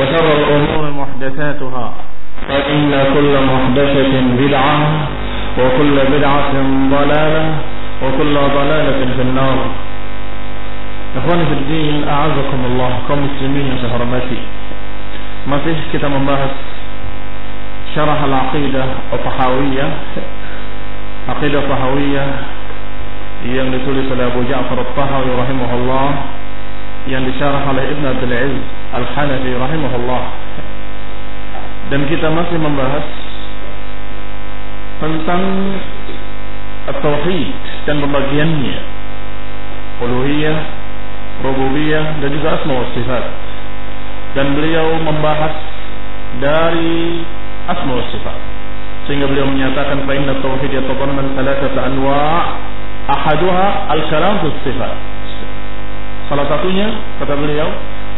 وشر الأمور محدثاتها. فإن كل محدثة بدعة وكل بدعة ضلالة وكل ضلالة في النار. إخواني في الدين أعزكم الله. كمسلمين في حرمتي ما فيش كتاب مباحث شرح العقيدة الطحاوية عقيدة طحاوية يملك لسلا أبو جعفر الطحاوي رحمه الله يعني شرح على ابن عبد العز Al-Hanafi rahimahullah. Dan kita masih membahas tentang tauhid dan pembagiannya. Uluhiyah, rububiyah dan juga asma wa sifat. Dan beliau membahas dari asma wa sifat. Sehingga beliau menyatakan fa inna tauhid yatadamman thalathata anwa' ahaduha al-kalam sifat. Salah satunya kata beliau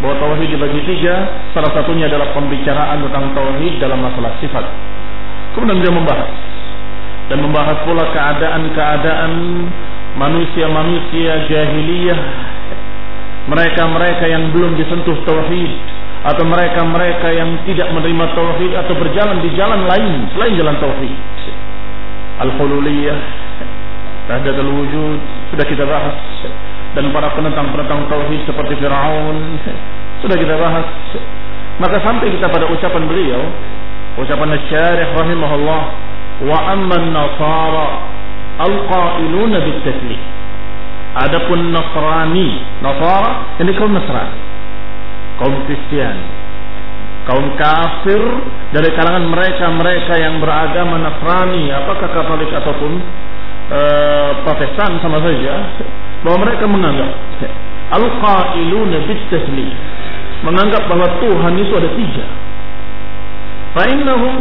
bahwa tauhid dibagi tiga, salah satunya adalah pembicaraan tentang tauhid dalam masalah sifat. Kemudian dia membahas dan membahas pula keadaan-keadaan manusia-manusia jahiliyah, mereka-mereka yang belum disentuh tauhid atau mereka-mereka yang tidak menerima tauhid atau berjalan di jalan lain selain jalan tauhid. Al-hululiyah, al wujud sudah kita bahas dan para penentang-penentang tauhid seperti Firaun sudah kita bahas. Maka sampai kita pada ucapan beliau, ucapan Syarih rahimahullah, wa amman nasara al-qailuna bitaslim. Adapun Nasrani, Nasara ini kaum Nasrani, kaum Kristen, kaum kafir dari kalangan mereka-mereka yang beragama Nasrani, apakah Katolik ataupun uh, Protestan sama saja, bahwa mereka menganggap al-qailuna menganggap bahwa Tuhan itu ada tiga. Fa'innahum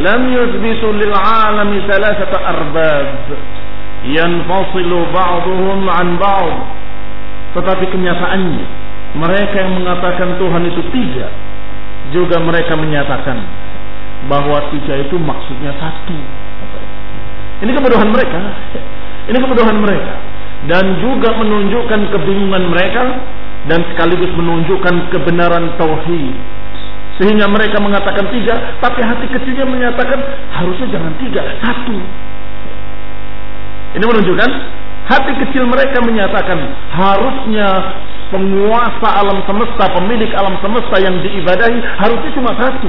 lam yuthbitu lil alami thalathata arbab yanfasilu ba'duhum an ba'd. Tetapi kenyataannya mereka yang mengatakan Tuhan itu tiga juga mereka menyatakan bahwa tiga itu maksudnya satu. Ini kebodohan mereka. Ini kebodohan mereka dan juga menunjukkan kebingungan mereka dan sekaligus menunjukkan kebenaran tauhid. Sehingga mereka mengatakan tiga, tapi hati kecilnya menyatakan harusnya jangan tiga, satu. Ini menunjukkan hati kecil mereka menyatakan harusnya penguasa alam semesta, pemilik alam semesta yang diibadahi harusnya cuma satu.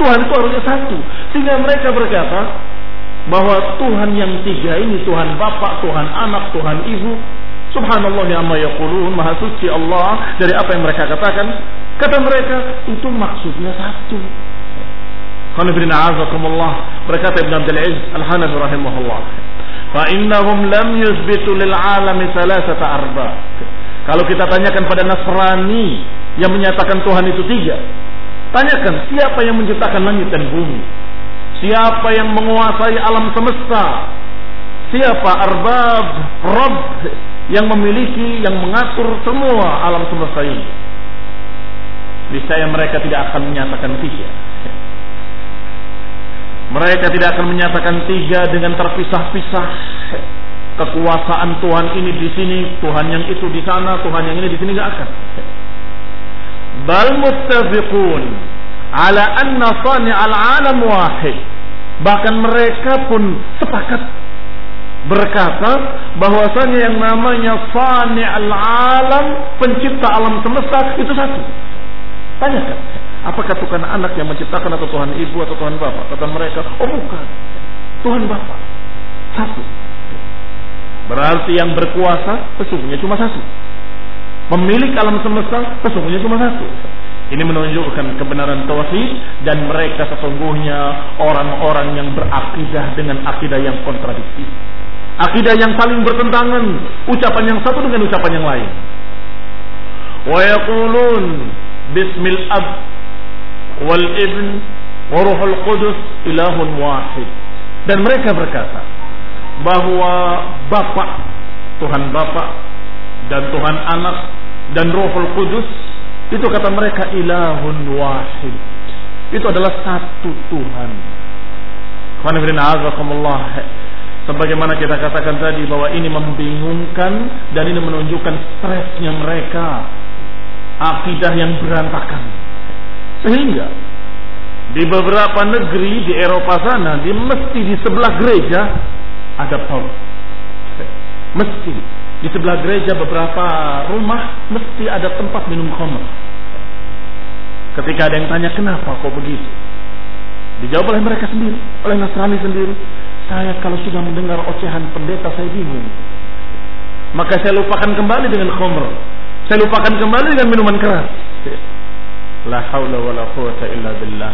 Tuhan itu harusnya satu. Sehingga mereka berkata bahwa Tuhan yang tiga ini Tuhan Bapak, Tuhan Anak, Tuhan Ibu Subhanallah amma yaqulun, maha suci Allah dari apa yang mereka katakan. Kata mereka, itu maksudnya satu. Qanifidina azakumullah, berkata Ibn Abdul Aziz Al-Hanafi rahimahullah. Fa innahum lam yusbitu lil alami salasata arba. Kalau kita tanyakan pada Nasrani yang menyatakan Tuhan itu tiga, tanyakan siapa yang menciptakan langit dan bumi? Siapa yang menguasai alam semesta? Siapa arbab, Rabb yang memiliki, yang mengatur semua alam semesta ini. Niscaya mereka tidak akan menyatakan tiga. Mereka tidak akan menyatakan tiga dengan terpisah-pisah. Kekuasaan Tuhan ini di sini, Tuhan yang itu di sana, Tuhan yang ini di sini nggak akan. Bal muttafiqun ala anna sani al-alam wahid. Bahkan mereka pun sepakat berkata bahwasanya yang namanya Fani al-alam, pencipta alam semesta itu satu. Tanyakan, apakah Tuhan anak yang menciptakan atau Tuhan ibu atau Tuhan bapak? Kata mereka, oh bukan. Tuhan bapak. Satu. Berarti yang berkuasa sesungguhnya cuma satu. Pemilik alam semesta sesungguhnya cuma satu. Ini menunjukkan kebenaran tauhid dan mereka sesungguhnya orang-orang yang berakidah dengan akidah yang kontradiktif. Akidah yang saling bertentangan, ucapan yang satu dengan ucapan yang lain. Wa yaqulun bismil ab wal ibn wa ruhul qudus ilahun wahid. Dan mereka berkata bahwa Bapak, Tuhan Bapak dan Tuhan Anak dan Rohul Kudus itu kata mereka ilahun wahid. Itu adalah satu Tuhan. Sebagaimana kita katakan tadi bahwa ini membingungkan dan ini menunjukkan stresnya mereka. Akidah yang berantakan. Sehingga di beberapa negeri di Eropa sana, di mesti di sebelah gereja ada pub. Mesti di sebelah gereja beberapa rumah mesti ada tempat minum khamr. Ketika ada yang tanya kenapa kok begitu, dijawab oleh mereka sendiri, oleh Nasrani sendiri. Saya kalau sudah mendengar ocehan pendeta saya bingung. Maka saya lupakan kembali dengan khamr. Saya lupakan kembali dengan minuman keras. La haula wa la quwata illa billah.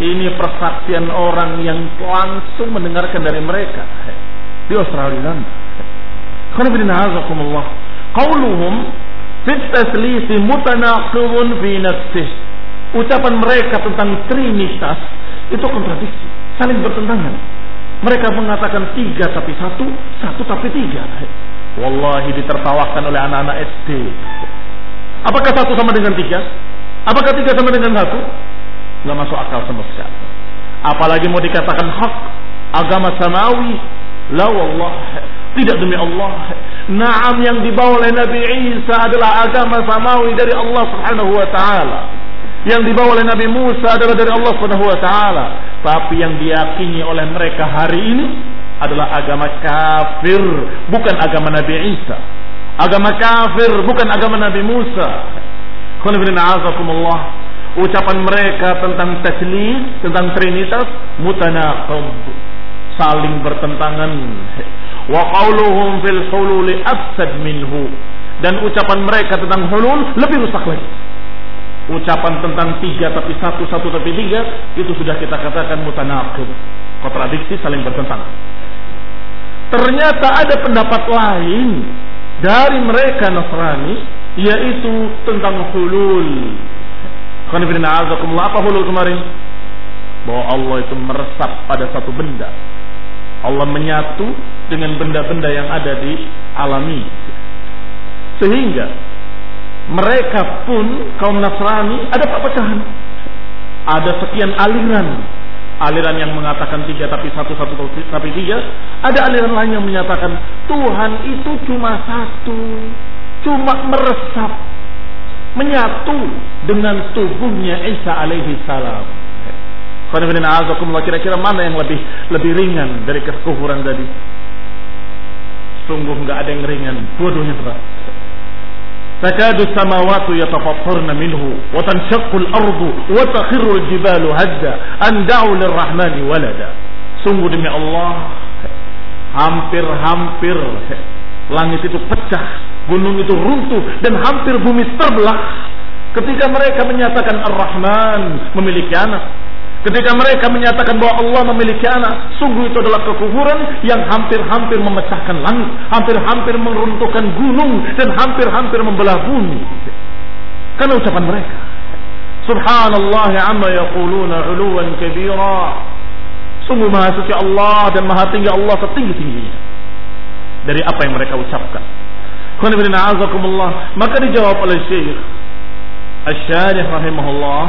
Ini persaksian orang yang langsung mendengarkan dari mereka di Australia. Qauluhum fit taslisi mutanaqidun fi nafsih. Ucapan mereka tentang trinitas itu kontradiksi, saling bertentangan. Mereka mengatakan tiga tapi satu, satu tapi tiga. Wallahi ditertawakan oleh anak-anak SD. Apakah satu sama dengan tiga? Apakah tiga sama dengan satu? Nggak masuk akal sama sekali. Apalagi mau dikatakan hak agama samawi. La wallah. Tidak demi Allah. Naam yang dibawa oleh Nabi Isa adalah agama samawi dari Allah Subhanahu wa taala. Yang dibawa oleh Nabi Musa adalah dari Allah Subhanahu wa taala. Tapi yang diyakini oleh mereka hari ini adalah agama kafir, bukan agama Nabi Isa. Agama kafir bukan agama Nabi Musa. Ucapan mereka tentang taslis, tentang trinitas mutanaqib, saling bertentangan. Wa qauluhum fil hulul afsad minhu. Dan ucapan mereka tentang hulul lebih rusak lagi. Ucapan tentang tiga tapi satu, satu tapi tiga, itu sudah kita katakan mutanaqib. Kontradiksi saling bertentangan. Ternyata ada pendapat lain dari mereka Nasrani yaitu tentang hulul. Apa hulul kemarin? Bahwa Allah itu meresap pada satu benda. Allah menyatu dengan benda-benda yang ada di alami. Sehingga mereka pun kaum Nasrani ada perpecahan. Ada sekian aliran. Aliran yang mengatakan tiga tapi satu satu tapi tiga. Ada aliran lain yang menyatakan Tuhan itu cuma satu cuma meresap menyatu dengan tubuhnya Isa alaihi salam. Kira-kira mana yang lebih lebih ringan dari kekufuran tadi? Sungguh nggak ada yang ringan. Dua-duanya berat takadu samawati yatafattarna minhu wa tanshaqqu al-ardu wa takhiru al-jibalu hadda an da'u lirrahmani walada sungguh demi Allah hampir-hampir langit itu pecah gunung itu runtuh dan hampir bumi terbelah. Ketika mereka menyatakan Ar-Rahman memiliki anak Ketika mereka menyatakan bahwa Allah memiliki anak, sungguh itu adalah kekufuran yang hampir-hampir memecahkan langit, hampir-hampir meruntuhkan gunung, dan hampir-hampir membelah bumi. Karena ucapan mereka. Subhanallah amma yaquluna uluwan kabira. Sungguh maha suci Allah dan maha tinggi Allah setinggi-tingginya. Dari apa yang mereka ucapkan. Maka dijawab oleh Syekh Asy-Syarih rahimahullah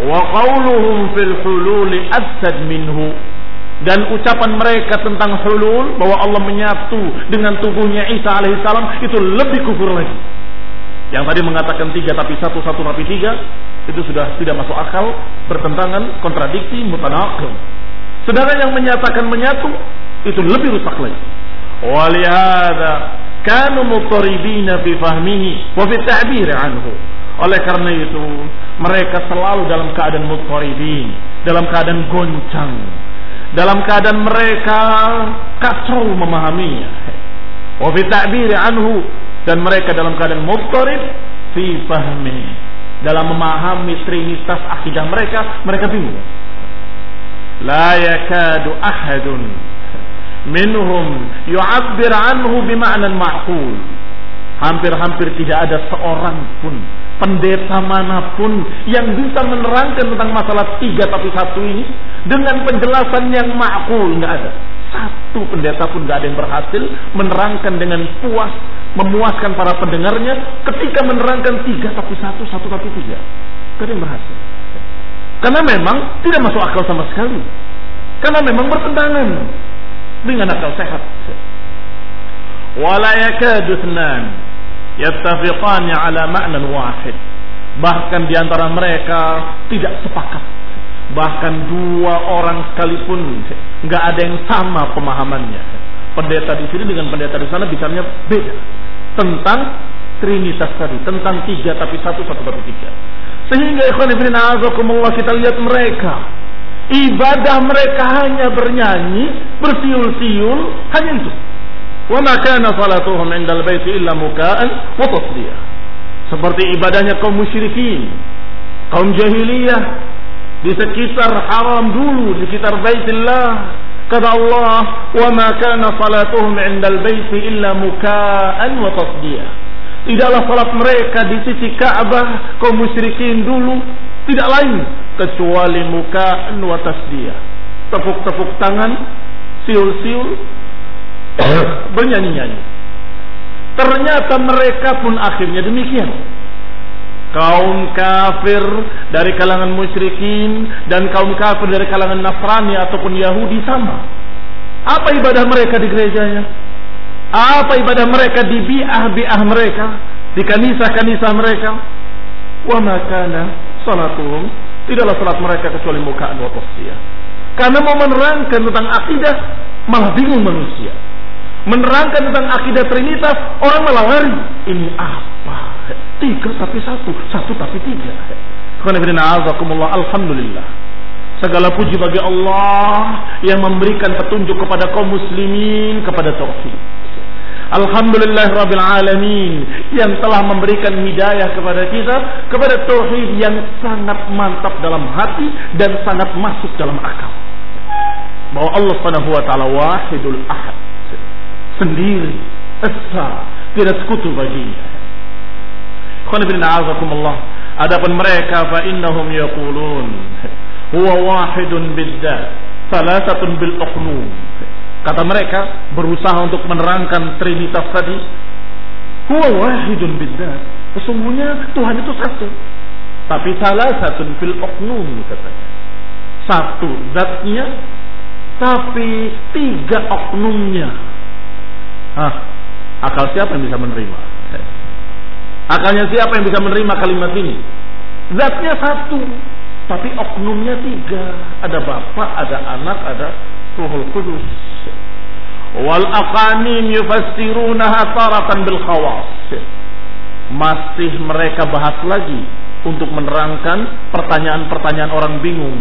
wa qawluhum fil hululi afsad minhu dan ucapan mereka tentang hulul bahwa Allah menyatu dengan tubuhnya Isa alaihissalam itu lebih kufur lagi. Yang tadi mengatakan tiga tapi satu satu tapi tiga itu sudah tidak masuk akal, bertentangan, kontradiksi, mutanaqim. Sedangkan yang menyatakan menyatu itu lebih rusak lagi. Walihada kanu mutaribina fi fahmihi wa fi ta'bir anhu. Oleh karena itu, mereka selalu dalam keadaan mutfaribin, dalam keadaan goncang, dalam keadaan mereka kacau memahaminya. Wa fi ta'biri anhu dan mereka dalam keadaan mutfarib fi fahmi. Dalam memahami trinitas akidah mereka, mereka bingung. La yakadu ahadun minhum yu'abbir anhu bima'nan ma'qul. Hampir-hampir tidak ada seorang pun pendeta mana pun yang bisa menerangkan tentang masalah tiga tapi satu ini dengan penjelasan yang makul nggak ada. Satu pendeta pun nggak ada yang berhasil menerangkan dengan puas memuaskan para pendengarnya ketika menerangkan tiga tapi satu satu tapi tiga. Nggak ada yang berhasil. Karena memang tidak masuk akal sama sekali. Karena memang bertentangan dengan akal sehat. Wala yakadu yattafiqani ala ma'nan wahid. Bahkan di antara mereka tidak sepakat. Bahkan dua orang sekalipun nggak ada yang sama pemahamannya. Pendeta di sini dengan pendeta di sana bicaranya beda tentang Trinitas tadi, tentang tiga tapi satu satu tapi tiga. Sehingga ikhwan ibn azakumullah kita lihat mereka ibadah mereka hanya bernyanyi, bersiul-siul, hanya itu. Kana salatuhum 'indal baiti illa muka'an wa tasdiyah. Seperti ibadahnya kaum musyrikin, kaum jahiliyah di sekitar haram dulu, di sekitar Baitillah. Kata Allah, "Wa ma kana salatuhum 'indal baiti illa muka'an wa tasdiyah." Tidaklah salat mereka di sisi Ka'bah kaum musyrikin dulu tidak lain kecuali muka wa tasdiyah. Tepuk-tepuk tangan, siul-siul, bernyanyi-nyanyi. Ternyata mereka pun akhirnya demikian. Kaum kafir dari kalangan musyrikin dan kaum kafir dari kalangan Nasrani ataupun Yahudi sama. Apa ibadah mereka di gerejanya? Apa ibadah mereka di bi'ah-bi'ah mereka, di kanisa-kanisa mereka? Wa makana salatuhum tidaklah salat mereka kecuali mukaan wa tasfiyah. Karena mau menerangkan tentang akidah malah bingung manusia. Menerangkan tentang akidah Trinitas orang malah lari. Ini apa? Tiga tapi satu, satu tapi tiga. Alhamdulillah. Segala puji bagi Allah yang memberikan petunjuk kepada kaum muslimin kepada tauhid. Alhamdulillah Rabbil Alamin yang telah memberikan hidayah kepada kita kepada tauhid yang sangat mantap dalam hati dan sangat masuk dalam akal. Bahwa Allah Subhanahu wa taala wahidul ahad. Sendiri, esa, tidak sekutu baginya. Khonibina Adapun mereka fa innahum yaqulun huwa wahidun bidzat, salasatun bil uqnum. Kata mereka berusaha untuk menerangkan Trinitas tadi. Huwa wahidun bidzat. Sesungguhnya Tuhan itu satu. Tapi salah satu fil oknum katanya. Satu zatnya tapi tiga oknumnya. Hah, akal siapa yang bisa menerima? Akalnya siapa yang bisa menerima kalimat ini? Zatnya satu, tapi oknumnya tiga. Ada bapak, ada anak, ada Ruhul Kudus. Wal aqanim yufassirunaha taratan bil khawas. Masih mereka bahas lagi untuk menerangkan pertanyaan-pertanyaan orang bingung.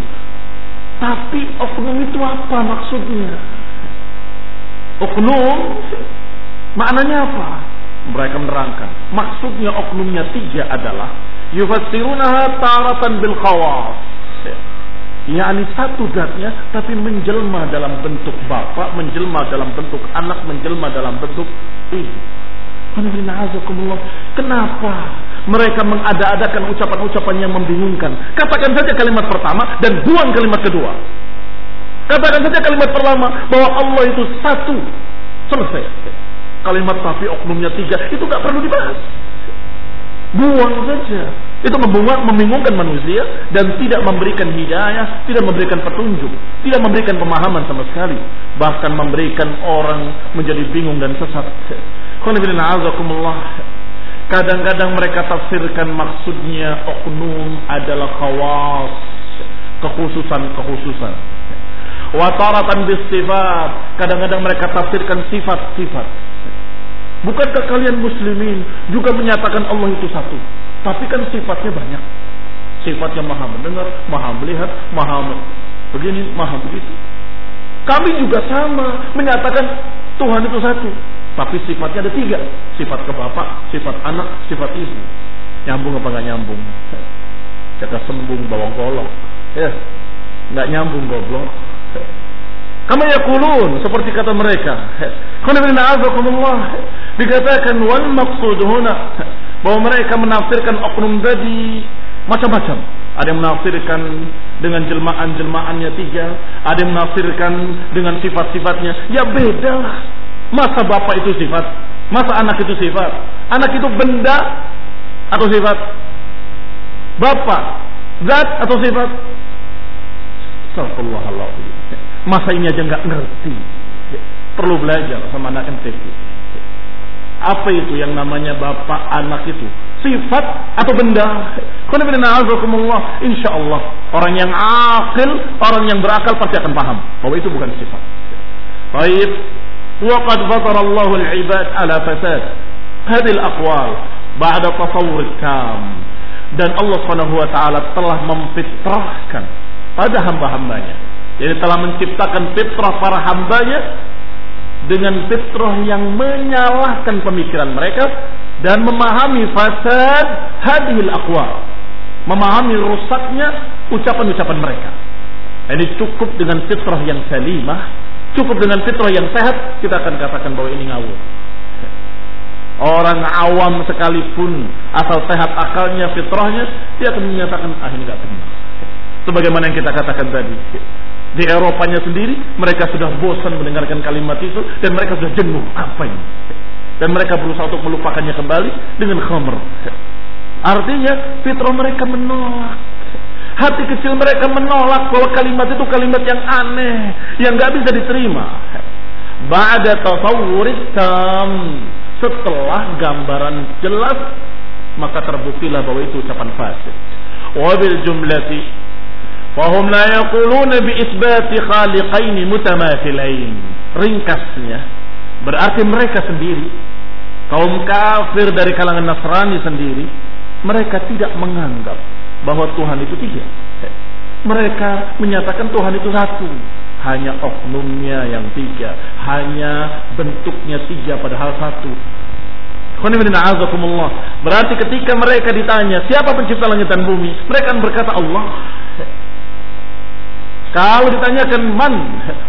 Tapi oknum itu apa maksudnya? Oknum maknanya apa? Mereka menerangkan. Maksudnya oknumnya tiga adalah yufassirunaha taratan bil khawas yakni satu zatnya tapi menjelma dalam bentuk bapak, menjelma dalam bentuk anak, menjelma dalam bentuk ibu. Kenapa mereka mengada-adakan ucapan-ucapan yang membingungkan? Katakan saja kalimat pertama dan buang kalimat kedua. Katakan saja kalimat pertama bahwa Allah itu satu. Selesai. Kalimat tapi oknumnya tiga itu gak perlu dibahas. Buang saja. Itu membingungkan manusia dan tidak memberikan hidayah, tidak memberikan petunjuk, tidak memberikan pemahaman sama sekali, bahkan memberikan orang menjadi bingung dan sesat. Kadang-kadang mereka tafsirkan maksudnya oknum adalah khawas, kekhususan-kekhususan. Wataratan bisifat, kadang-kadang mereka tafsirkan sifat-sifat. Bukankah kalian muslimin juga menyatakan Allah itu satu? Tapi kan sifatnya banyak. Sifatnya maha mendengar, maha melihat, maha begini, maha begitu. Kami juga sama menyatakan Tuhan itu satu. Tapi sifatnya ada tiga. Sifat ke bapak, sifat anak, sifat ibu. Nyambung apa nggak nyambung? Kata sembung bawa golok. Ya, nggak nyambung goblok. Kama yakulun seperti kata mereka. Dikatakan wal maksud huna bahwa mereka menafsirkan oknum tadi macam-macam. Ada yang menafsirkan dengan jelmaan-jelmaannya tiga, ada yang menafsirkan dengan sifat-sifatnya. Ya beda. Masa bapak itu sifat, masa anak itu sifat. Anak itu benda atau sifat? Bapak, zat atau sifat? Astagfirullahaladzim. Masa ini aja nggak ngerti. Perlu belajar sama anak MTQ. Apa itu yang namanya bapak anak itu? Sifat atau benda? Allah Insya Allah orang yang akil, orang yang berakal pasti akan paham bahwa itu bukan sifat. Baik. Waqad fatarallahu al-ibad ala fasad. Hadil aqwal ba'da tasawwur kam. Dan Allah Subhanahu wa taala telah memfitrahkan pada hamba-hambanya jadi telah menciptakan fitrah para hambanya dengan fitrah yang menyalahkan pemikiran mereka dan memahami fasad hadhil aqwa. Memahami rusaknya ucapan-ucapan mereka. Ini cukup dengan fitrah yang salimah, cukup dengan fitrah yang sehat, kita akan katakan bahwa ini ngawur. Orang awam sekalipun asal sehat akalnya, fitrahnya, dia akan menyatakan ah ini gak benar. Sebagaimana yang kita katakan tadi. Di Eropanya sendiri mereka sudah bosan mendengarkan kalimat itu dan mereka sudah jenuh. Apa ini? Dan mereka berusaha untuk melupakannya kembali dengan khamr. Artinya fitrah mereka menolak. Hati kecil mereka menolak bahwa kalimat itu kalimat yang aneh, yang gak bisa diterima. Ba'da tasawwurit tam setelah gambaran jelas maka terbuktilah bahwa itu ucapan fasik. Wabil jumlati fahum la yaquluna bi isbati khaliqain mutamathilain. Ringkasnya berarti mereka sendiri kaum kafir dari kalangan Nasrani sendiri mereka tidak menganggap bahwa Tuhan itu tiga. Mereka menyatakan Tuhan itu satu hanya oknumnya yang tiga, hanya bentuknya tiga padahal satu. Berarti ketika mereka ditanya siapa pencipta langit dan bumi, mereka berkata Allah. Kalau ditanyakan man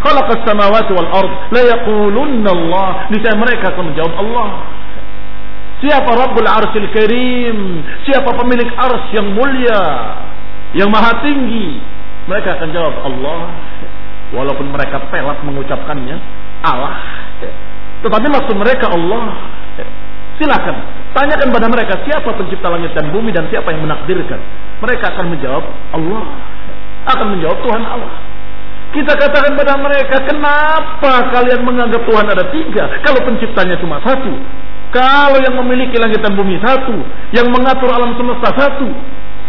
khalaqas samawati wal ard, la yaqulunna Allah. Niscaya mereka akan menjawab Allah. Siapa Rabbul Arsyil Karim? Siapa pemilik ars yang mulia, yang maha tinggi? Mereka akan jawab Allah walaupun mereka pelat mengucapkannya Allah tetapi maksud mereka Allah silakan tanyakan pada mereka siapa pencipta langit dan bumi dan siapa yang menakdirkan mereka akan menjawab Allah akan menjawab Tuhan Allah kita katakan pada mereka kenapa kalian menganggap Tuhan ada tiga kalau penciptanya cuma satu kalau yang memiliki langit dan bumi satu yang mengatur alam semesta satu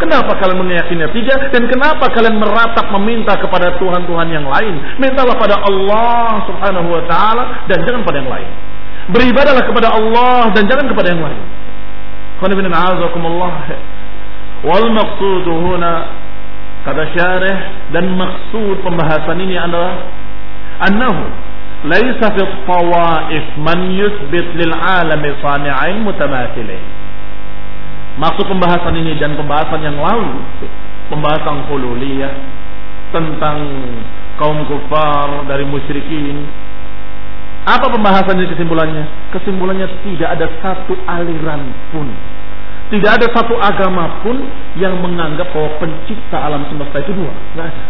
Kenapa kalian meyakini tiga? Dan kenapa kalian meratap meminta kepada Tuhan-Tuhan yang lain? Mintalah pada Allah subhanahu wa ta'ala dan jangan pada yang lain. Beribadalah kepada Allah dan jangan kepada yang lain. Wal kata syarih dan maksud pembahasan ini adalah annahu laisa fi tawaif man yuthbit lil alami sani'ain mutamathilin Maksud pembahasan ini dan pembahasan yang lalu, pembahasan hululiyah tentang kaum kufar dari musyrikin. Apa pembahasan ini kesimpulannya? Kesimpulannya tidak ada satu aliran pun, tidak ada satu agama pun yang menganggap bahwa pencipta alam semesta itu dua. Tidak ada.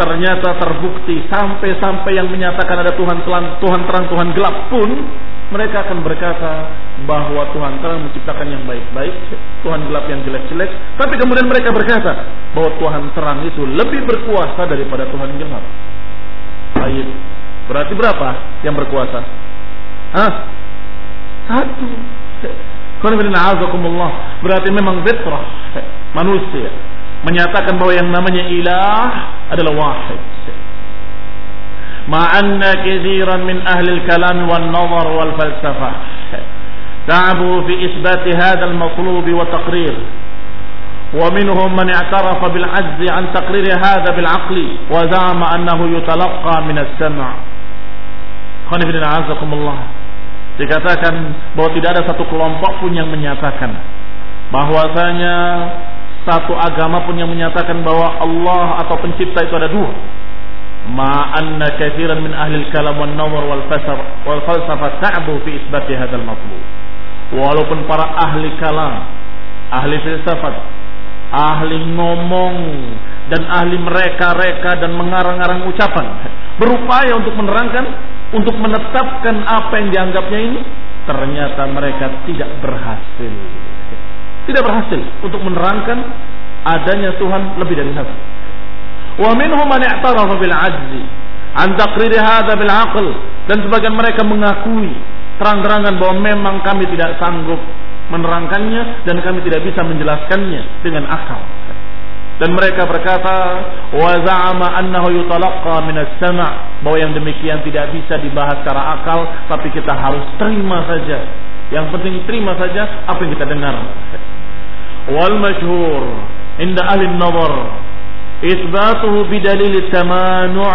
Ternyata terbukti sampai-sampai yang menyatakan ada Tuhan Tuhan terang, Tuhan gelap pun mereka akan berkata bahwa Tuhan telah menciptakan yang baik-baik, Tuhan gelap yang jelek-jelek, tapi kemudian mereka berkata bahwa Tuhan terang itu lebih berkuasa daripada Tuhan gelap. Baik. Berarti berapa yang berkuasa? Hah? Satu. Berarti memang fitrah manusia menyatakan bahwa yang namanya ilah adalah wahid. مع أن كثيرا من أهل الكلام والنظر والفلسفة تعبوا في إثبات هذا المطلوب وتقرير ومنهم من اعترف بالعجز عن تقرير هذا بالعقل وزعم أنه يتلقى من السمع Khonifidin azakumullah Dikatakan bahwa tidak ada satu kelompok pun yang menyatakan bahwasanya satu agama pun yang menyatakan bahwa Allah atau pencipta itu ada dua. Ma anna kathiran min ahli al-kalam wal fasar wal falsafa ta'bu fi isbati hadzal matlub. Walaupun para ahli kalam ahli filsafat ahli ngomong dan ahli mereka-reka dan mengarang-arang ucapan berupaya untuk menerangkan untuk menetapkan apa yang dianggapnya ini ternyata mereka tidak berhasil tidak berhasil untuk menerangkan adanya Tuhan lebih dari satu Wa minhum man i'tarafa bil ajzi an taqrir hadza bil aql dan sebagian mereka mengakui terang-terangan bahwa memang kami tidak sanggup menerangkannya dan kami tidak bisa menjelaskannya dengan akal Dan mereka berkata, wa za'ama annahu yutalaqqa min as-sama' bahwa yang demikian tidak bisa dibahas secara akal, tapi kita harus terima saja. Yang penting terima saja apa yang kita dengar. Wal masyhur inda ahli an-nazar ithbatuhu bidalil tamanu'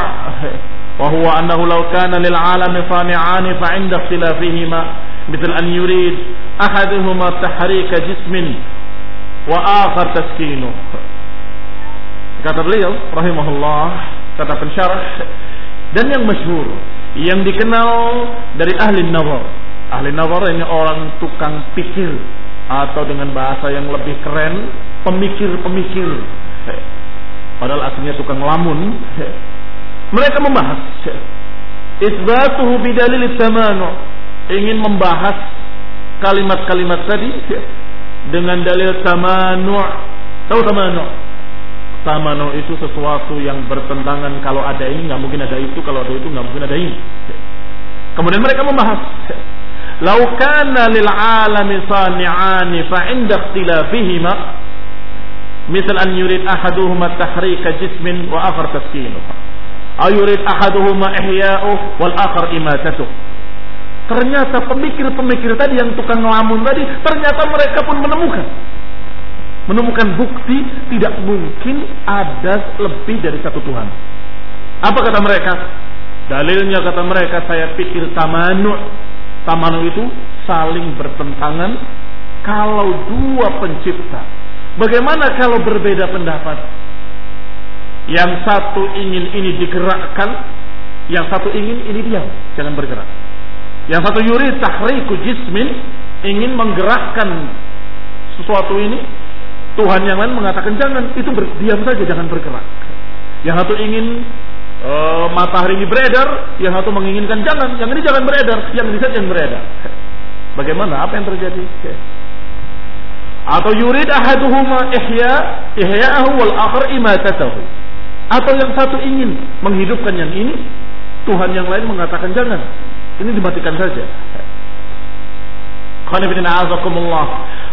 وهو أنه لو كان للعالم صانعان فعند اختلافهما مثل أن يريد أحدهما تحريك جسم وآخر تسكينه kata beliau rahimahullah kata pensyarah dan yang masyhur yang dikenal dari ahli nazar. Ahli nazar ini orang tukang pikir atau dengan bahasa yang lebih keren pemikir-pemikir. Padahal aslinya tukang lamun. Mereka membahas. Isbatuhu bidalil tamanu ingin membahas kalimat-kalimat tadi dengan dalil tamanu tahu tamanu tamanu itu sesuatu yang bertentangan kalau ada ini nggak mungkin ada itu kalau ada itu nggak mungkin ada ini. Kemudian mereka membahas lau kana lil alami sani'ani fa inda ikhtilafihima misal an yurid ahaduhuma tahrika jismin wa akhar taskinuhu ayurid ahaduhuma ihya'u wal akhar imatatuh. Ternyata pemikir-pemikir tadi yang tukang ngelamun tadi ternyata mereka pun menemukan menemukan bukti tidak mungkin ada lebih dari satu Tuhan. Apa kata mereka? Dalilnya kata mereka saya pikir tamanu. Tamanu itu saling bertentangan. Kalau dua pencipta bagaimana kalau berbeda pendapat? Yang satu ingin ini digerakkan, yang satu ingin ini diam, jangan bergerak. Yang satu yuri tahriku jismin, ingin menggerakkan sesuatu ini, Tuhan yang lain mengatakan jangan, itu berdiam saja, jangan bergerak. Yang satu ingin e, matahari ini beredar, yang satu menginginkan jangan, yang ini jangan beredar, yang ini saja yang beredar. Bagaimana? Apa yang terjadi? Atau yurid ahaduhuma ihya ihya'ahu wal akhar imatatahu atau yang satu ingin menghidupkan yang ini, Tuhan yang lain mengatakan jangan. Ini dimatikan saja.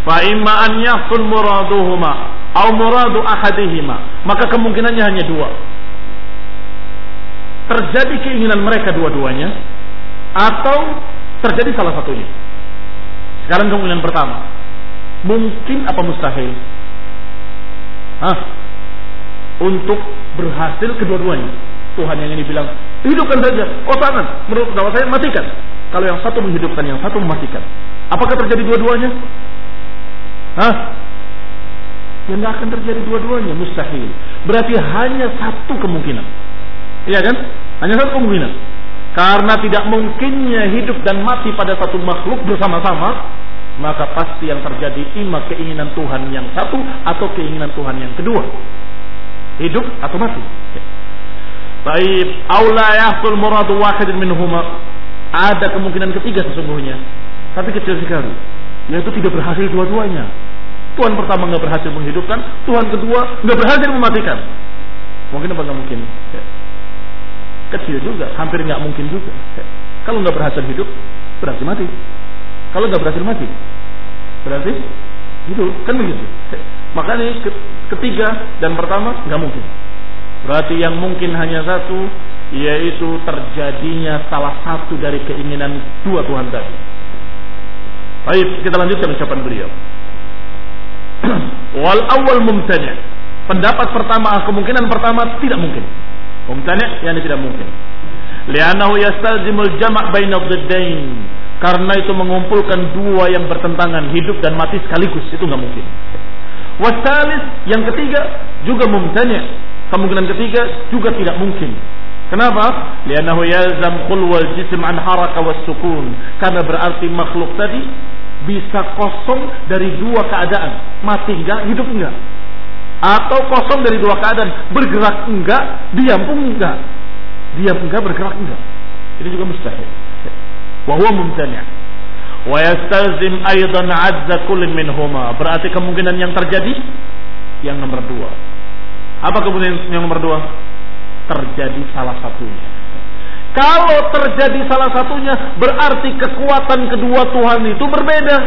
Fa imma an yahsul muraduhuma au muradu ahadihima. Maka kemungkinannya hanya dua. Terjadi keinginan mereka dua-duanya atau terjadi salah satunya. Sekarang kemungkinan pertama. Mungkin apa mustahil? Hah? Untuk berhasil kedua-duanya. Tuhan yang ini bilang, hidupkan saja. Oh sangat, menurut pendapat saya matikan. Kalau yang satu menghidupkan, yang satu mematikan. Apakah terjadi dua-duanya? Hah? Ya nggak akan terjadi dua-duanya, mustahil. Berarti hanya satu kemungkinan. Iya kan? Hanya satu kemungkinan. Karena tidak mungkinnya hidup dan mati pada satu makhluk bersama-sama, maka pasti yang terjadi ima keinginan Tuhan yang satu atau keinginan Tuhan yang kedua hidup atau mati. Baik, aula yahsul muradu wahidin minhuma. Ada kemungkinan ketiga sesungguhnya, tapi kecil sekali. Yaitu tidak berhasil dua-duanya. Tuhan pertama nggak berhasil menghidupkan, Tuhan kedua nggak berhasil mematikan. Mungkin apa nggak mungkin? Kecil juga, hampir nggak mungkin juga. Kalau nggak berhasil hidup, berarti mati. Kalau nggak berhasil mati, berarti hidup. Kan begitu. Makanya ketiga dan pertama nggak mungkin. Berarti yang mungkin hanya satu, yaitu terjadinya salah satu dari keinginan dua Tuhan tadi. Baik, kita lanjutkan ucapan beliau. Wal awal mumtanya. Pendapat pertama, kemungkinan pertama tidak mungkin. Mumtanya yang tidak mungkin. Lianahu yastalzimul jama' baina dhiddain. Karena itu mengumpulkan dua yang bertentangan, hidup dan mati sekaligus, itu nggak mungkin. Wasalis yang ketiga juga mumtanya. Kemungkinan ketiga juga tidak mungkin. Kenapa? Lianahu yalzam wal jism an haraka was sukun. Karena berarti makhluk tadi bisa kosong dari dua keadaan. Mati enggak, hidup enggak. Atau kosong dari dua keadaan. Bergerak enggak, diam pun enggak. Diam enggak, bergerak enggak. Ini juga mustahil. Wahwa mumtanya wa yastalzim aidan azza kullin minhuma berarti kemungkinan yang terjadi yang nomor dua apa kemudian yang nomor dua terjadi salah satunya Kalau terjadi salah satunya berarti kekuatan kedua Tuhan itu berbeda.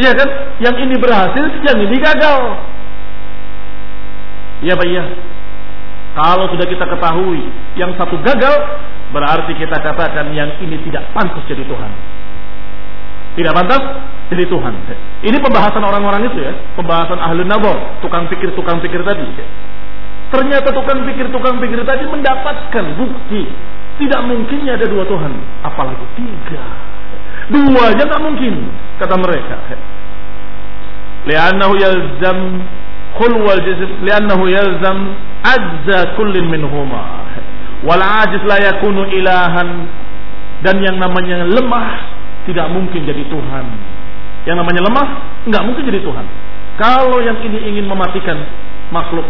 Iya kan? Yang ini berhasil, yang ini gagal. Iya Pak iya. Kalau sudah kita ketahui yang satu gagal, berarti kita katakan yang ini tidak pantas jadi Tuhan. Tidak pantas jadi Tuhan. Ini pembahasan orang-orang itu ya, pembahasan ahli nabor, tukang pikir tukang pikir tadi. Ternyata tukang pikir tukang pikir tadi mendapatkan bukti tidak mungkinnya ada dua Tuhan, apalagi tiga. Dua aja nggak mungkin, kata mereka. Lianahu yalzam khulwal jism, lianahu yalzam azza kullin minhuma. Wal ajiz la yakunu ilahan dan yang namanya lemah tidak mungkin jadi Tuhan. Yang namanya lemah nggak mungkin jadi Tuhan. Kalau yang ini ingin mematikan makhluk,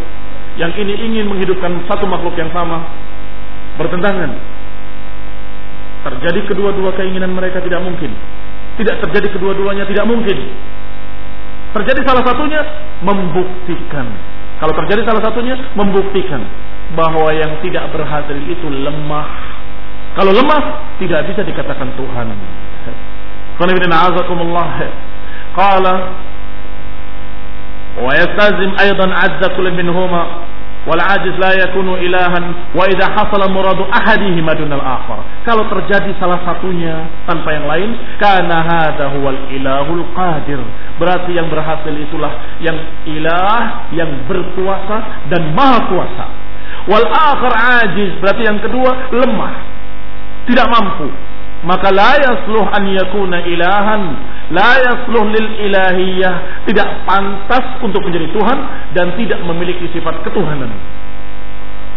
yang ini ingin menghidupkan satu makhluk yang sama, bertentangan. Terjadi kedua-dua keinginan mereka tidak mungkin. Tidak terjadi kedua-duanya tidak mungkin. Terjadi salah satunya membuktikan. Kalau terjadi salah satunya membuktikan bahwa yang tidak berhasil itu lemah. Kalau lemah tidak bisa dikatakan Tuhan. Qala yastazim aidan azza kullin minhuma والعاجز لا يكون إلها وإذا حصل مراد أحدهما دون الآخر kalau terjadi salah satunya tanpa yang lain karena hadha huwal ilahul qadir berarti yang berhasil itulah yang ilah yang berkuasa dan maha kuasa wal akhar ajiz berarti yang kedua lemah tidak mampu maka la yasluh an yakuna ilahan la yasluh lil ilahiyah. Tidak pantas untuk menjadi Tuhan dan tidak memiliki sifat ketuhanan.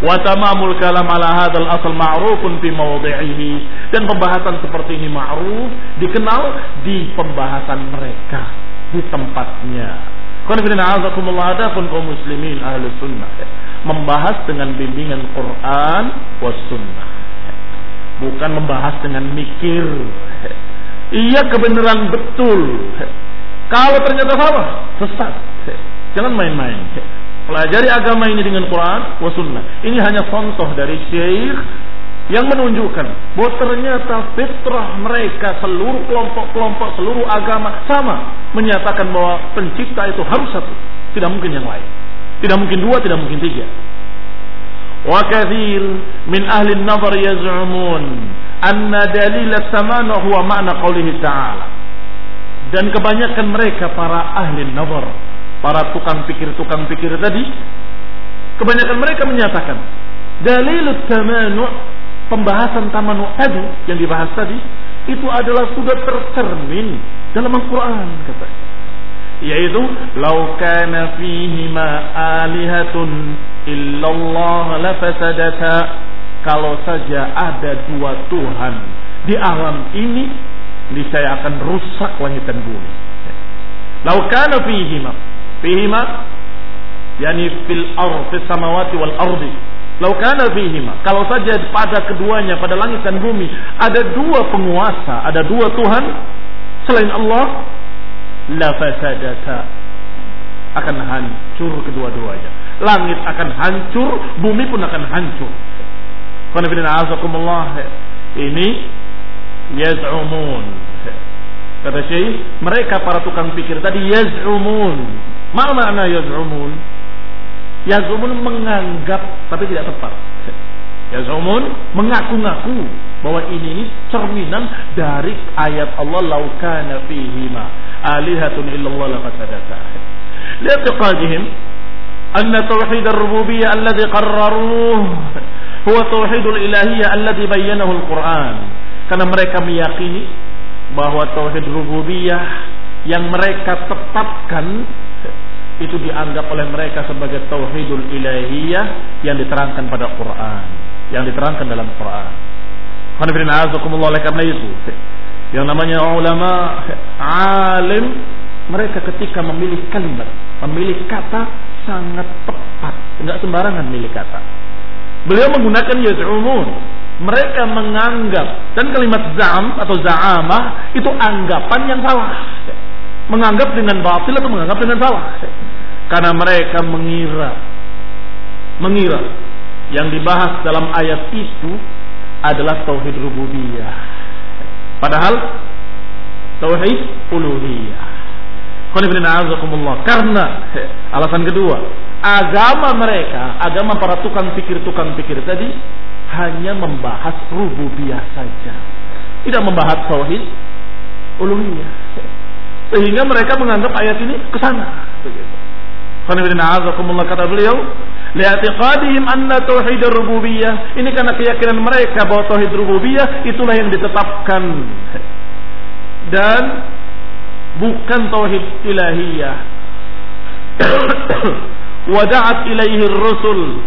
Wa tamamul kalam ala hadzal asal ma'rufun fi mawdhi'ihi dan pembahasan seperti ini ma'ruf dikenal di pembahasan mereka di tempatnya. Qanifidina azakumullah adapun kaum muslimin ahli sunnah membahas dengan bimbingan Quran was sunnah. Bukan membahas dengan mikir. Iya kebenaran betul. Kalau ternyata salah, sesat. Jangan main-main. Pelajari agama ini dengan Quran wa sunnah. Ini hanya contoh dari syekh yang menunjukkan bahwa ternyata fitrah mereka seluruh kelompok-kelompok seluruh agama sama menyatakan bahwa pencipta itu harus satu, tidak mungkin yang lain. Tidak mungkin dua, tidak mungkin tiga. Wa min ahli nazar yaz'umun anna dalil samana huwa ma'na qaulihi ta'ala. Dan kebanyakan mereka para ahli nazar, para tukang pikir-tukang pikir tadi, kebanyakan mereka menyatakan dalil tamanu pembahasan tamanu tadi yang dibahas tadi itu adalah sudah tercermin dalam Al-Qur'an katanya yaitu lau kana fihi ma alihatun illallah lafasadata kalau saja ada dua Tuhan di alam ini niscaya akan rusak langit dan bumi lau kana fihi ma fihi ma yani fil ard fis samawati wal ardi Lau kana fihima. Kalau saja pada keduanya, pada langit dan bumi, ada dua penguasa, ada dua Tuhan selain Allah, la fasadata akan hancur kedua-duanya. Langit akan hancur, bumi pun akan hancur. Ini yaz'umun. Kata Syekh, mereka para tukang pikir tadi yaz'umun. Mana makna yaz'umun? Yaz'umun menganggap tapi tidak tepat. Yaz'umun mengaku-ngaku bahwa ini cerminan dari ayat Allah laukana fihima alihatun illallah la fasadata li'tiqadihim anna tauhid ar-rububiyyah alladhi qarraruh huwa tauhidul ilahiyyah alladhi bayyanahu al-Qur'an. Karena mereka meyakini bahwa tauhid rububiyah yang mereka tetapkan itu dianggap oleh mereka sebagai tauhidul ilahiyah yang diterangkan pada Quran, yang diterangkan dalam Quran. oleh karena itu yang namanya ulama alim mereka ketika memilih kalimat memilih kata sangat tepat. Nggak sembarangan milih kata beliau menggunakan yaz'umun mereka menganggap dan kalimat zam atau za'amah itu anggapan yang salah menganggap dengan batil atau menganggap dengan salah karena mereka mengira mengira yang dibahas dalam ayat itu adalah tauhid rububiyah. Padahal tauhid uluhiyah. Karena alasan kedua, agama mereka, agama para tukang pikir tukang pikir tadi hanya membahas rububiyah saja, tidak membahas tauhid uluhiyah. Sehingga mereka menganggap ayat ini ke sana. kata beliau, li'atiqadihim anna tauhid rububiyah. Ini karena keyakinan mereka bahwa tauhid rububiyah itulah yang ditetapkan. Dan bukan tauhid ilahiyah. Wada'at ilaihi rusul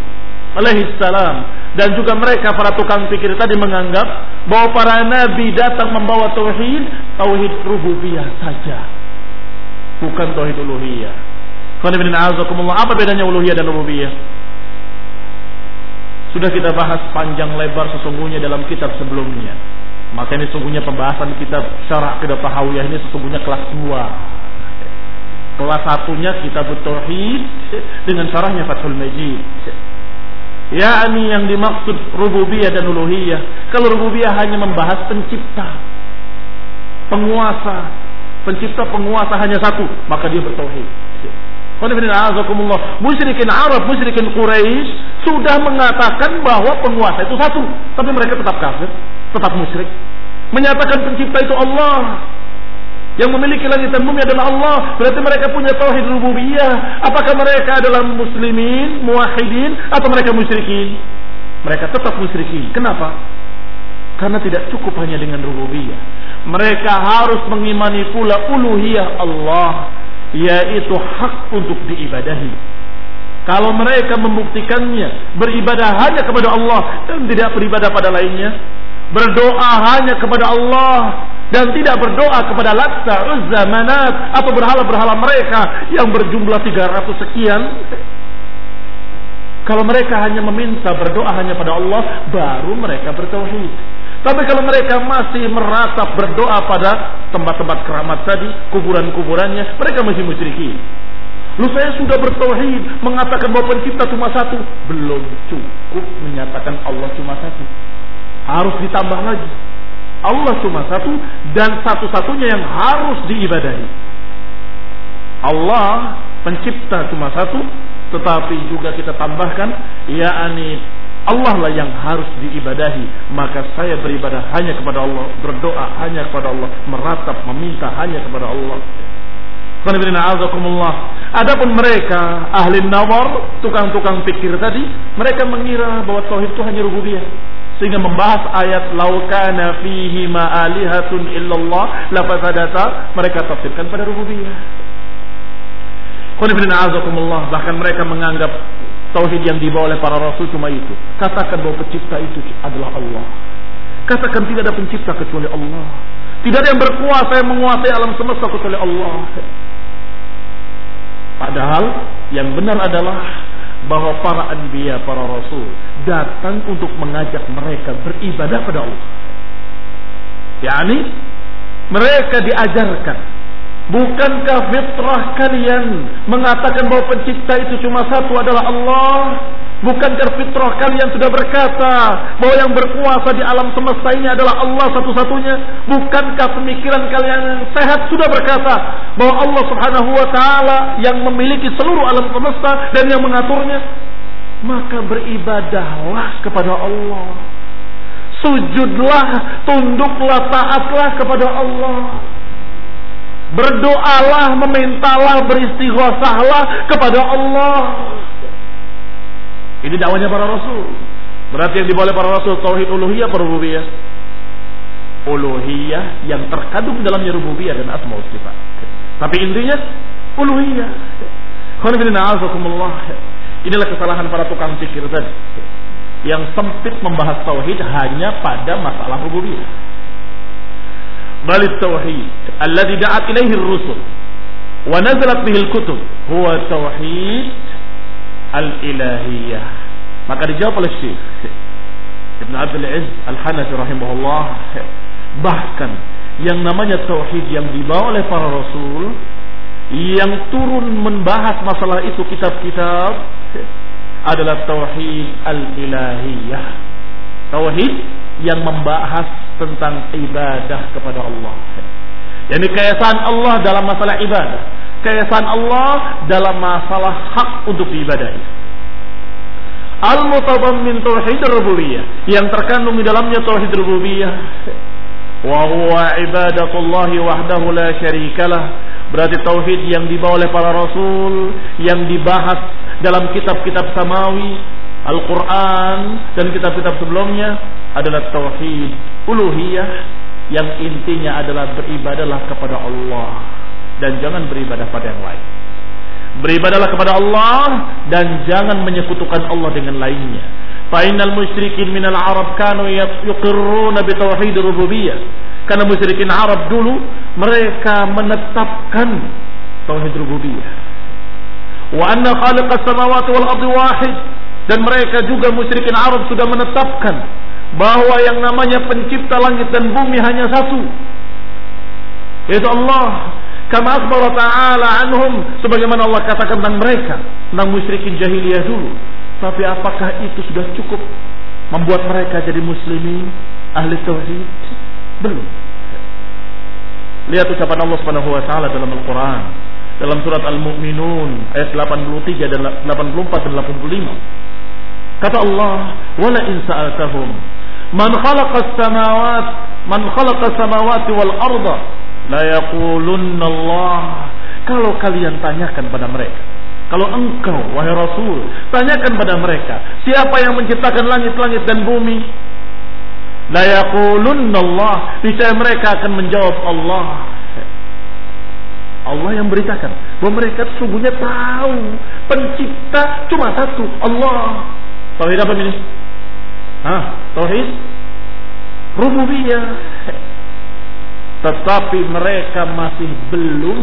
alaihi salam dan juga mereka para tukang pikir tadi menganggap bahwa para nabi datang membawa tauhid tauhid rububiyah saja bukan tauhid uluhiyah. Apa bedanya uluhiyah dan rububiyah? Sudah kita bahas panjang lebar sesungguhnya dalam kitab sebelumnya. Maka ini sesungguhnya pembahasan kitab syarah kitab tahawiyah ini sesungguhnya kelas 2. Kelas satunya kitab tauhid dengan syarahnya Fathul Majid. yakni yang dimaksud rububiyah dan uluhiyah. Kalau rububiyah hanya membahas pencipta, penguasa, pencipta penguasa hanya satu, maka dia bertauhid. Musyrikin Arab, musyrikin Quraisy sudah mengatakan bahwa penguasa itu satu, tapi mereka tetap kafir, tetap musyrik. Menyatakan pencipta itu Allah. Yang memiliki langit dan bumi adalah Allah. Berarti mereka punya tauhid rububiyah. Apakah mereka adalah muslimin, muwahhidin atau mereka musyrikin? Mereka tetap musyrikin. Kenapa? Karena tidak cukup hanya dengan rububiyah. Mereka harus mengimani pula uluhiyah Allah yaitu hak untuk diibadahi. Kalau mereka membuktikannya beribadah hanya kepada Allah dan tidak beribadah pada lainnya, berdoa hanya kepada Allah dan tidak berdoa kepada Laksa, Uzza, Manat atau berhala-berhala mereka yang berjumlah 300 sekian. Kalau mereka hanya meminta berdoa hanya pada Allah, baru mereka bertauhid. Tapi kalau mereka masih meratap berdoa pada tempat-tempat keramat tadi, kuburan-kuburannya, mereka masih musyrikin. Lu saya sudah bertauhid mengatakan bahwa pencipta cuma satu, belum cukup menyatakan Allah cuma satu. Harus ditambah lagi. Allah cuma satu dan satu-satunya yang harus diibadahi. Allah pencipta cuma satu, tetapi juga kita tambahkan yakni Allah lah yang harus diibadahi. Maka saya beribadah hanya kepada Allah berdoa hanya kepada Allah meratap meminta hanya kepada Allah. Adapun mereka ahli nawar tukang-tukang pikir tadi mereka mengira bahwa tauhid itu hanya rububiyah sehingga membahas ayat laukana fihi ma'alihatun illallah lafasadata mereka tafsirkan pada rububiyah bahkan mereka menganggap Tauhid yang dibawa oleh para rasul cuma itu. Katakan bahwa pencipta itu adalah Allah. Katakan tidak ada pencipta kecuali Allah. Tidak ada yang berkuasa yang menguasai alam semesta kecuali Allah. Padahal yang benar adalah bahwa para anbiya, para rasul datang untuk mengajak mereka beribadah pada Allah. Yani mereka diajarkan Bukankah fitrah kalian mengatakan bahwa pencipta itu cuma satu adalah Allah? Bukankah fitrah kalian sudah berkata bahwa yang berkuasa di alam semesta ini adalah Allah satu-satunya? Bukankah pemikiran kalian yang sehat sudah berkata bahwa Allah Subhanahu wa taala yang memiliki seluruh alam semesta dan yang mengaturnya? Maka beribadahlah kepada Allah. Sujudlah, tunduklah, taatlah kepada Allah. Berdoalah, memintalah, beristighosahlah kepada Allah. Ini dakwanya para rasul. Berarti yang diboleh para rasul tauhid uluhiyah atau rububiyah? Uluhiyah yang terkandung dalamnya rububiyah dan asmaul sifat. Tapi intinya uluhiyah. Inilah kesalahan para tukang pikir tadi yang sempit membahas tauhid hanya pada masalah rububiyah. Balit tauhid alladzi da'at ilaihi rusul wa nazalat bihi al-kutub huwa tauhid al-ilahiyah. Maka dijawab oleh Syekh Ibn Abdul Aziz Al-Hanafi rahimahullah bahkan yang namanya tauhid yang dibawa oleh para rasul yang turun membahas masalah itu kitab-kitab adalah tauhid al-ilahiyah. Tauhid yang membahas tentang ibadah kepada Allah. Yani keesaan Allah dalam masalah ibadah keesaan Allah dalam masalah hak untuk diibadahi. Al-mutabammin tauhid rububiyah yang terkandung di dalamnya tauhid rububiyah. Wa huwa ibadatullah wahdahu la syarikalah. Berarti tauhid yang dibawa oleh para rasul yang dibahas dalam kitab-kitab samawi Al-Quran dan kitab-kitab sebelumnya adalah tauhid uluhiyah yang intinya adalah beribadalah kepada Allah dan jangan beribadah pada yang lain. Beribadalah kepada Allah dan jangan menyekutukan Allah dengan lainnya. Fa'inal musyrikin minal Arab kanu yuqirruna bi tauhid. Karena musyrikin Arab dulu mereka menetapkan tauhid rububiyah. Wa anna khaliqas samawati wal ardi wahid dan mereka juga musyrikin Arab sudah menetapkan bahwa yang namanya pencipta langit dan bumi hanya satu yaitu Allah kama akhbar ta'ala anhum sebagaimana Allah katakan tentang mereka tentang musyrikin jahiliyah dulu. Tapi apakah itu sudah cukup membuat mereka jadi muslimin ahli tauhid? Belum. Lihat ucapan Allah Subhanahu wa taala dalam Al-Qur'an dalam surat Al-Mu'minun ayat 83 dan 84 dan 85 Kata Allah, "Wala in sa'altahum man khalaqa as-samawat man khalaqa as-samawati wal arda la yaqulunna Allah." Kalau kalian tanyakan pada mereka, kalau engkau wahai Rasul, tanyakan pada mereka, siapa yang menciptakan langit-langit dan bumi? La yaqulunna Allah. Niscaya mereka akan menjawab Allah. Allah yang beritakan bahwa mereka sesungguhnya tahu pencipta cuma satu, Allah. Tauhid apa ini? Hah? Tauhid rububiyah. Tetapi mereka masih belum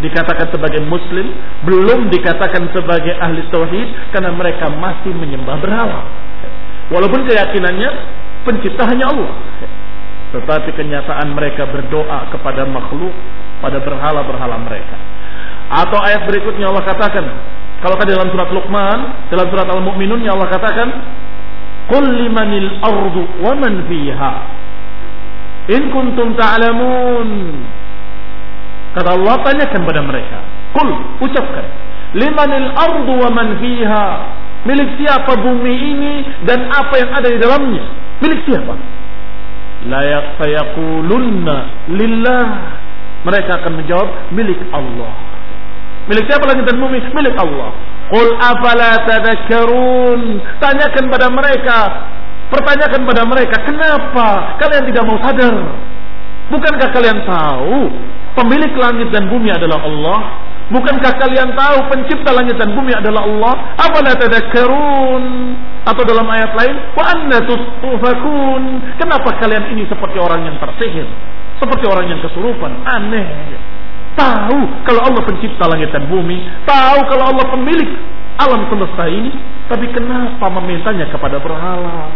dikatakan sebagai muslim, belum dikatakan sebagai ahli tauhid karena mereka masih menyembah berhala. Walaupun keyakinannya pencipta hanya Allah. Tetapi kenyataan mereka berdoa kepada makhluk, pada berhala-berhala mereka. Atau ayat berikutnya Allah katakan, kalau kan dalam surat Luqman, dalam surat Al-Mu'minun Allah katakan, "Qul limanil ardu wa man fiha." In kuntum ta'lamun. Kata Allah tanyakan pada mereka. Qul ucapkan, limanil ardu wa man fiha. Milik siapa bumi ini dan apa yang ada di dalamnya? Milik siapa? La yaqulunna lillah. Mereka akan menjawab milik Allah. Milik siapa langit dan bumi? Milik Allah. Qul afala tadhakkarun. Tanyakan pada mereka. Pertanyakan pada mereka, kenapa kalian tidak mau sadar? Bukankah kalian tahu pemilik langit dan bumi adalah Allah? Bukankah kalian tahu pencipta langit dan bumi adalah Allah? Afala tadhakkarun? Atau dalam ayat lain, wa anna tufakun. Kenapa kalian ini seperti orang yang tersihir? Seperti orang yang kesurupan? Aneh. Tahu kalau Allah pencipta langit dan bumi, tahu kalau Allah pemilik alam semesta ini, tapi kenapa memintanya kepada berhala?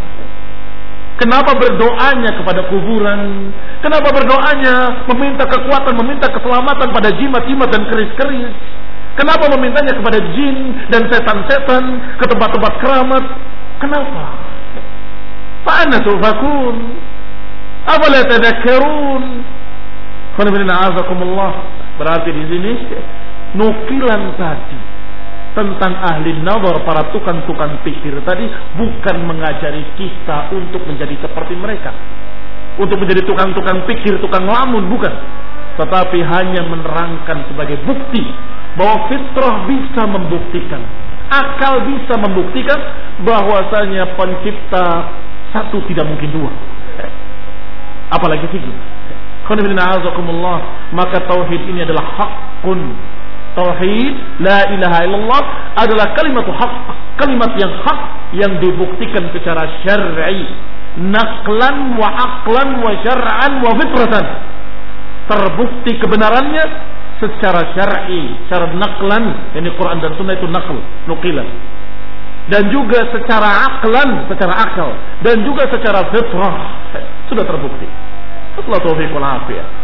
Kenapa berdoanya kepada kuburan? Kenapa berdoanya meminta kekuatan, meminta keselamatan pada jimat-jimat dan keris-keris? Kenapa memintanya kepada jin dan setan-setan ke tempat-tempat keramat? Kenapa? Fa'ana tufakun? Afala tadakkarun? Berarti di sini nukilan tadi tentang ahli nazar para tukang-tukang pikir tadi bukan mengajari kita untuk menjadi seperti mereka. Untuk menjadi tukang-tukang pikir, tukang lamun bukan. Tetapi hanya menerangkan sebagai bukti bahwa fitrah bisa membuktikan, akal bisa membuktikan bahwasanya pencipta satu tidak mungkin dua. Apalagi tiga maka tauhid ini adalah hakun Tauhid, la ilaha illallah adalah kalimat hak, kalimat yang hak yang dibuktikan secara syar'i, naqlan wa aqlan wa syar'an wa fitratan. Terbukti kebenarannya secara syar'i, secara naqlan, ini yani Quran dan Sunnah itu naql, nuqilan. Dan juga secara aklan, secara akal, dan juga secara fitrah sudah terbukti. Setelah taufiq wal afiyah.